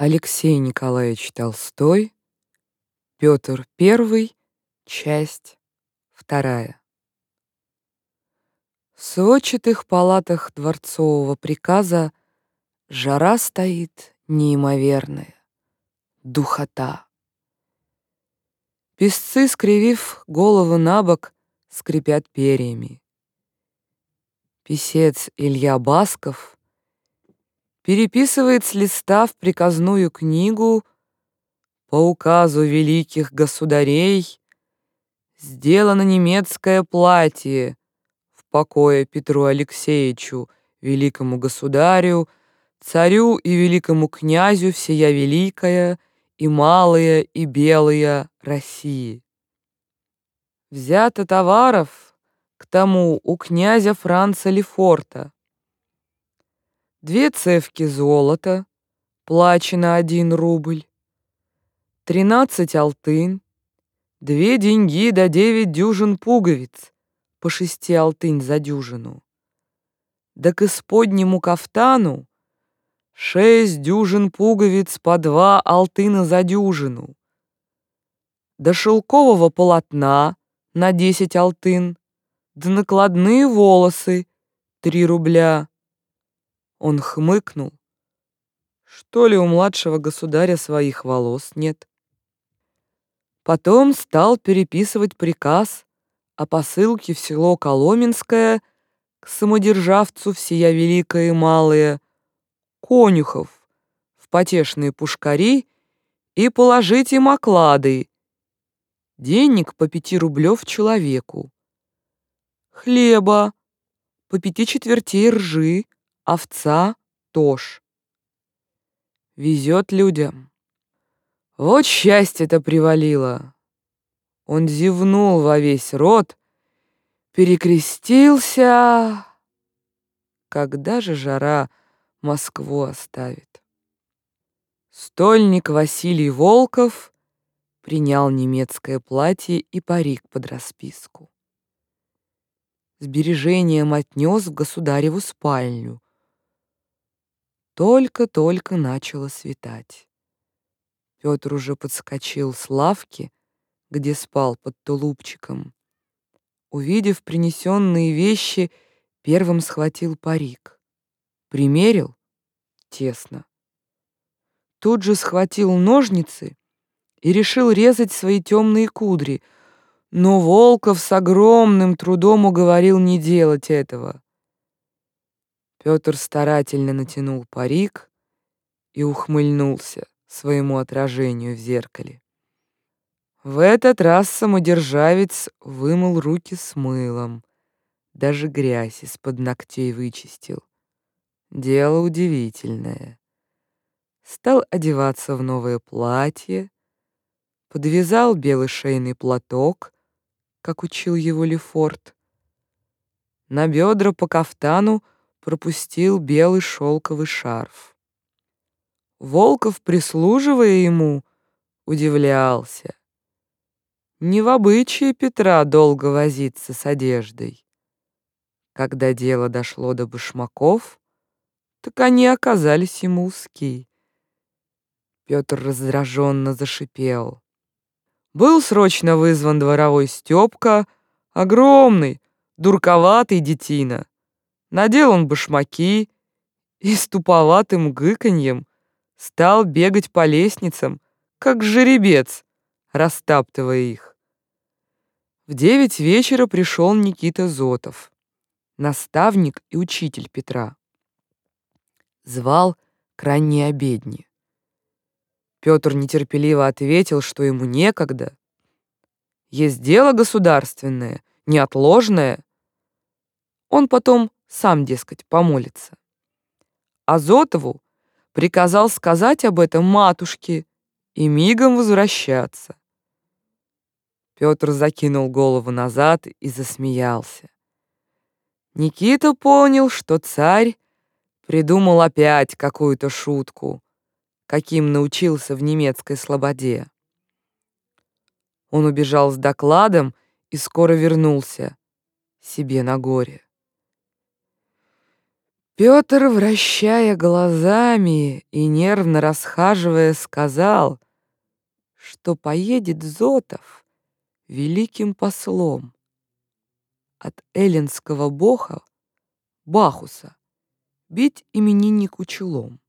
Алексей Николаевич Толстой, Петр I, часть вторая. В сводчатых палатах дворцового приказа жара стоит неимоверная, духота. Песцы, скривив голову на бок, скрипят перьями. Писец Илья Басков переписывает с листа в приказную книгу по указу великих государей сделано немецкое платье в покое Петру Алексеевичу, великому государю, царю и великому князю всея великая и малая и белая России. Взято товаров к тому у князя Франца Лефорта, две цевки золота, плачено один рубль, тринадцать алтын, две деньги да девять дюжин пуговиц, по шести алтынь за дюжину. Да к исподнему кафтану шесть дюжин пуговиц по два алтына за дюжину. До шелкового полотна на десять алтын, да накладные волосы три рубля. Он хмыкнул. Что ли у младшего государя своих волос нет? Потом стал переписывать приказ о посылке в село Коломенское к самодержавцу всея великое и малое, конюхов, в потешные пушкари и положить им оклады. Денег по пяти рублев человеку. Хлеба по пяти четвертей ржи, овца тоже. Везет людям. Вот счастье-то привалило. Он зевнул во весь рот, перекрестился. Когда же жара Москву оставит? Стольник Василий Волков принял немецкое платье и парик под расписку. Сбережением отнес в государеву спальню, только-только начало светать. Петр уже подскочил с лавки, где спал под тулупчиком. Увидев принесенные вещи, первым схватил парик. Примерил — тесно. Тут же схватил ножницы и решил резать свои темные кудри, но Волков с огромным трудом уговорил не делать этого. Петр старательно натянул парик и ухмыльнулся своему отражению в зеркале. В этот раз самодержавец вымыл руки с мылом, даже грязь из-под ногтей вычистил. Дело удивительное. Стал одеваться в новое платье, подвязал белый шейный платок, как учил его Лефорт. На бедра по кафтану пропустил белый шелковый шарф. Волков, прислуживая ему, удивлялся. Не в обычае Петра долго возиться с одеждой. Когда дело дошло до башмаков, так они оказались ему узки. Петр раздраженно зашипел. Был срочно вызван дворовой Степка, огромный, дурковатый детина. Надел он башмаки и с туповатым гыканьем стал бегать по лестницам, как жеребец, растаптывая их. В девять вечера пришел Никита Зотов, наставник и учитель Петра. Звал к ранней обедне. Петр нетерпеливо ответил, что ему некогда. Есть дело государственное, неотложное. Он потом сам, дескать, помолится. Азотову приказал сказать об этом матушке и мигом возвращаться. Петр закинул голову назад и засмеялся. Никита понял, что царь придумал опять какую-то шутку, каким научился в немецкой слободе. Он убежал с докладом и скоро вернулся себе на горе. Петр, вращая глазами и нервно расхаживая, сказал, что поедет Зотов великим послом от эллинского бога Бахуса бить имениннику челом.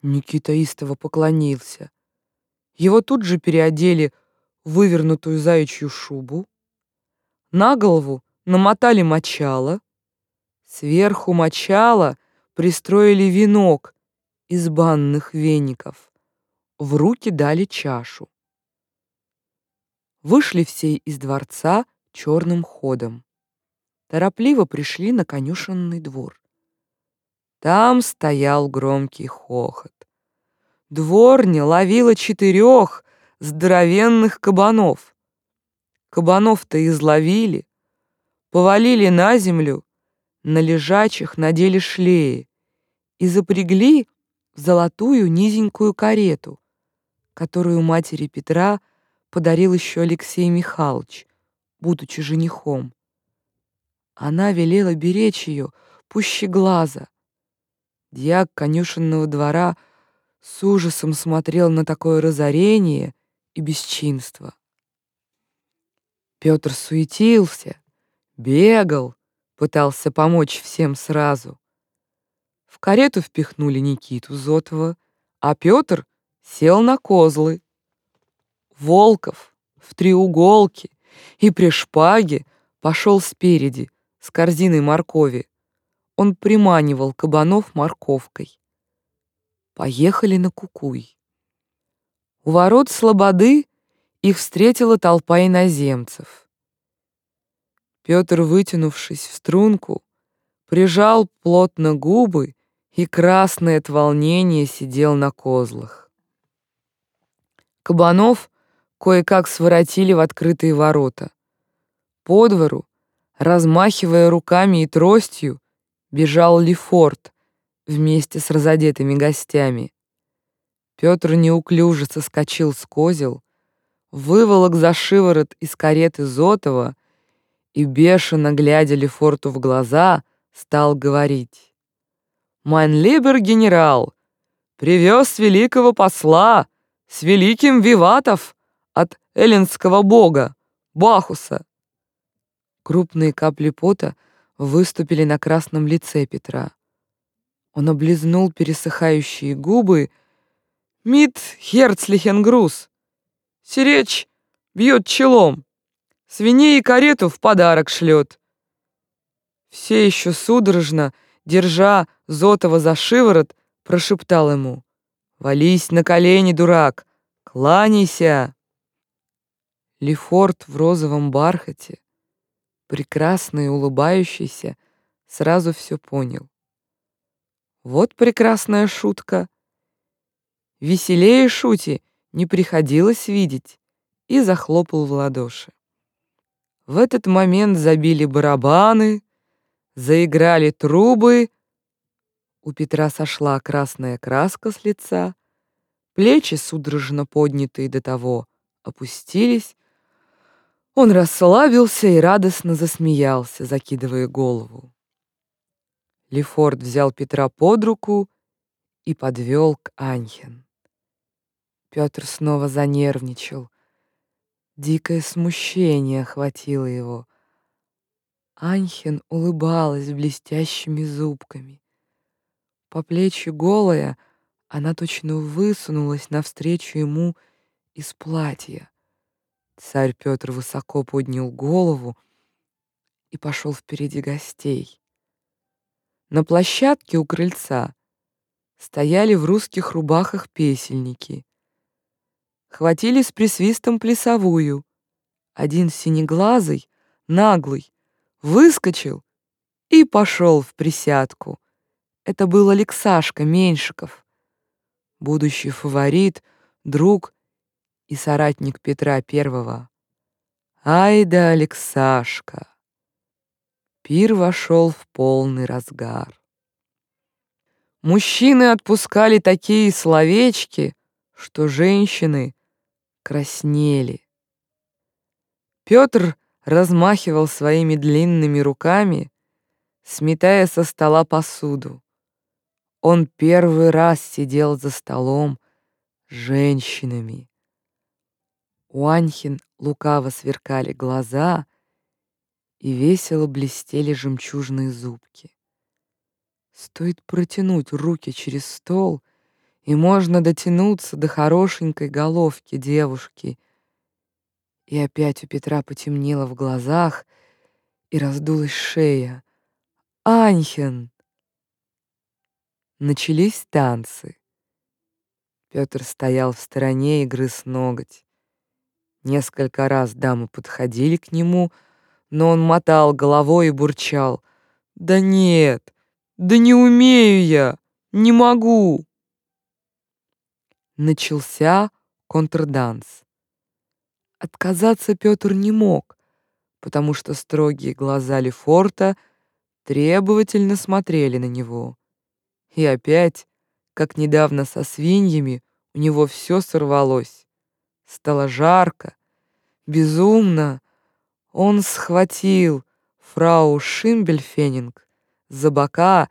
Никита истово поклонился. Его тут же переодели в вывернутую заячью шубу, на голову намотали мочало, сверху мочала пристроили венок из банных веников, в руки дали чашу. Вышли все из дворца черным ходом. Торопливо пришли на конюшенный двор. Там стоял громкий хохот. Дворня ловила четырех здоровенных кабанов. Кабанов-то изловили, повалили на землю, на лежачих надели шлеи и запрягли в золотую низенькую карету, которую матери Петра подарил еще Алексей Михайлович, будучи женихом. Она велела беречь ее пуще глаза, Дьяк конюшенного двора с ужасом смотрел на такое разорение и бесчинство. Петр суетился, бегал, пытался помочь всем сразу. В карету впихнули Никиту Зотова, а Петр сел на козлы. Волков в треуголке и при шпаге пошел спереди с корзиной моркови он приманивал кабанов морковкой. Поехали на Кукуй. У ворот Слободы их встретила толпа иноземцев. Петр, вытянувшись в струнку, прижал плотно губы и, красный от волнения, сидел на козлах. Кабанов кое-как своротили в открытые ворота. По двору, размахивая руками и тростью, бежал Лефорт вместе с разодетыми гостями. Петр неуклюже соскочил с козел, выволок за шиворот из кареты Зотова и, бешено глядя Лефорту в глаза, стал говорить. «Майн либер генерал, привез великого посла с великим Виватов от эллинского бога, Бахуса». Крупные капли пота — выступили на красном лице Петра. Он облизнул пересыхающие губы. «Мит Херцлихенгрус! Сиречь бьет челом, свиней и карету в подарок шлет». Все еще судорожно, держа Зотова за шиворот, прошептал ему. «Вались на колени, дурак! Кланяйся!» Лефорт в розовом бархате, прекрасный улыбающийся, сразу все понял. Вот прекрасная шутка. Веселее шути не приходилось видеть, и захлопал в ладоши. В этот момент забили барабаны, заиграли трубы, у Петра сошла красная краска с лица, плечи, судорожно поднятые до того, опустились, он расслабился и радостно засмеялся, закидывая голову. Лефорт взял Петра под руку и подвел к Анхен. Петр снова занервничал. Дикое смущение охватило его. Анхен улыбалась блестящими зубками. По плечи голая, она точно высунулась навстречу ему из платья. Царь Петр высоко поднял голову и пошел впереди гостей. На площадке у крыльца стояли в русских рубахах песельники. Хватили с присвистом плясовую. Один синеглазый, наглый, выскочил и пошел в присядку. Это был Алексашка Меньшиков, будущий фаворит, друг и соратник Петра Первого. Ай да Алексашка! Пир вошел в полный разгар. Мужчины отпускали такие словечки, что женщины краснели. Петр размахивал своими длинными руками, сметая со стола посуду. Он первый раз сидел за столом с женщинами. У Анхин лукаво сверкали глаза и весело блестели жемчужные зубки. Стоит протянуть руки через стол, и можно дотянуться до хорошенькой головки девушки. И опять у Петра потемнело в глазах, и раздулась шея. «Анхен!» Начались танцы. Петр стоял в стороне и грыз ноготь. Несколько раз дамы подходили к нему, но он мотал головой и бурчал. «Да нет, да не умею я, не могу!» Начался контрданс. Отказаться Петр не мог, потому что строгие глаза Лефорта требовательно смотрели на него. И опять, как недавно со свиньями, у него все сорвалось. Стало жарко, безумно. Он схватил фрау Шимбельфенинг за бока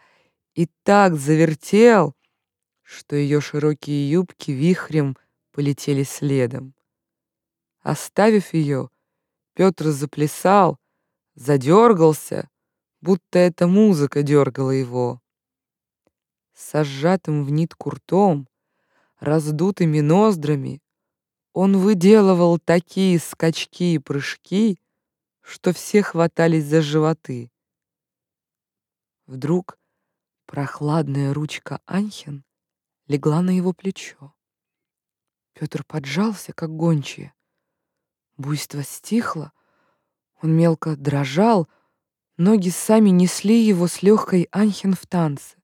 и так завертел, что ее широкие юбки вихрем полетели следом. Оставив ее, Петр заплясал, задергался, будто эта музыка дергала его с сжатым в нитку ртом, раздутыми ноздрами, он выделывал такие скачки и прыжки, что все хватались за животы. Вдруг прохладная ручка Анхен легла на его плечо. Петр поджался, как гончие. Буйство стихло, он мелко дрожал, ноги сами несли его с легкой Анхен в танце.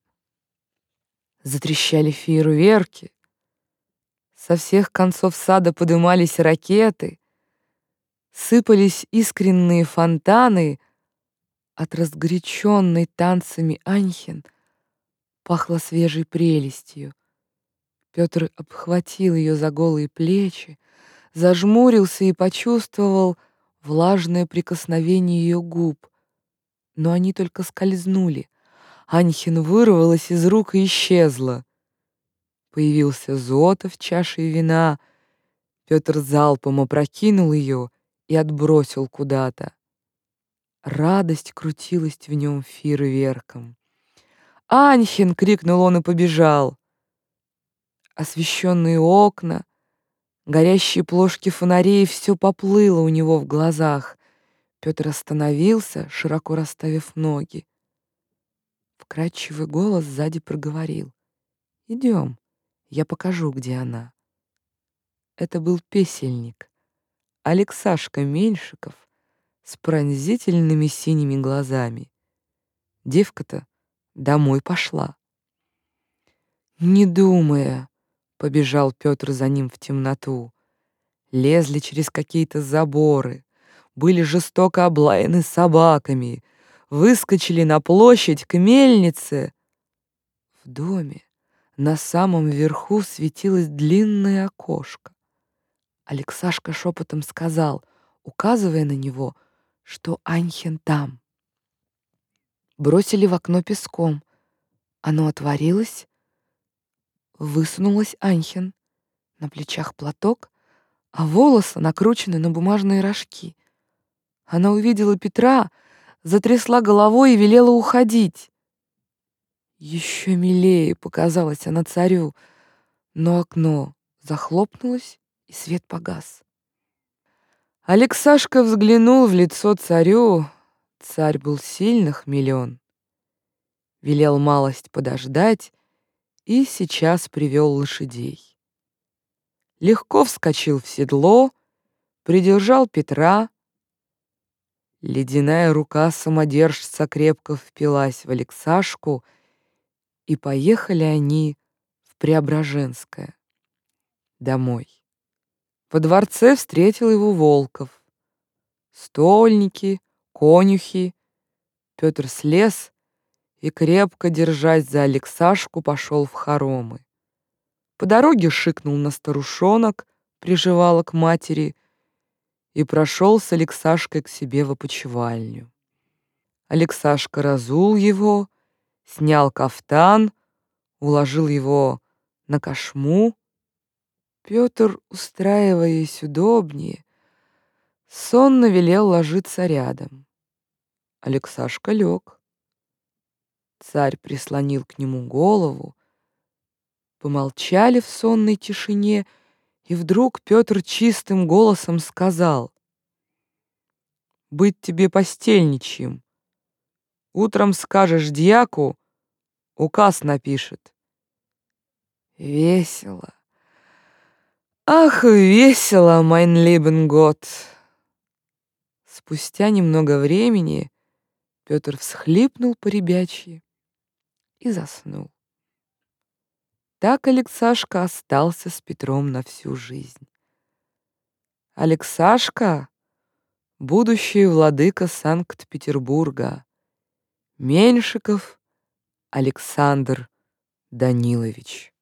Затрещали фейерверки. Со всех концов сада подымались ракеты, сыпались искренние фонтаны. От разгоряченной танцами Анхен пахло свежей прелестью. Петр обхватил ее за голые плечи, зажмурился и почувствовал влажное прикосновение ее губ, но они только скользнули, Анхин вырвалась из рук и исчезла. Появился зота в чаше вина. Петр залпом опрокинул ее и отбросил куда-то. Радость крутилась в нем фейерверком. «Анхин!» — крикнул он и побежал. Освещенные окна, горящие плошки фонарей — все поплыло у него в глазах. Петр остановился, широко расставив ноги. Вкрадчивый голос сзади проговорил. «Идем, я покажу, где она». Это был песельник, Алексашка Меньшиков с пронзительными синими глазами. Девка-то домой пошла. Не думая, побежал Петр за ним в темноту. Лезли через какие-то заборы, были жестоко облаяны собаками, выскочили на площадь к мельнице. В доме на самом верху светилось длинное окошко. Алексашка шепотом сказал, указывая на него, что Анхен там. Бросили в окно песком. Оно отворилось, высунулась Анхен. На плечах платок, а волосы накручены на бумажные рожки. Она увидела Петра, затрясла головой и велела уходить. Еще милее показалась она царю, но окно захлопнулось, и свет погас. Алексашка взглянул в лицо царю. Царь был сильно хмелен. Велел малость подождать и сейчас привел лошадей. Легко вскочил в седло, придержал Петра, Ледяная рука самодержца крепко впилась в Алексашку, и поехали они в Преображенское, домой. Во дворце встретил его Волков. Стольники, конюхи. Петр слез и, крепко держась за Алексашку, пошел в хоромы. По дороге шикнул на старушонок, приживала к матери, и прошел с Алексашкой к себе в опочивальню. Алексашка разул его, снял кафтан, уложил его на кошму. Петр, устраиваясь удобнее, сонно велел ложиться рядом. Алексашка лег. Царь прислонил к нему голову. Помолчали в сонной тишине, и вдруг Петр чистым голосом сказал: "Быть тебе постельничьим. Утром скажешь дьяку, указ напишет". Весело. Ах, весело, майн либен год. Спустя немного времени Петр всхлипнул по ребячьи и заснул. Так Алексашка остался с Петром на всю жизнь. Алексашка — будущий владыка Санкт-Петербурга, Меньшиков Александр Данилович.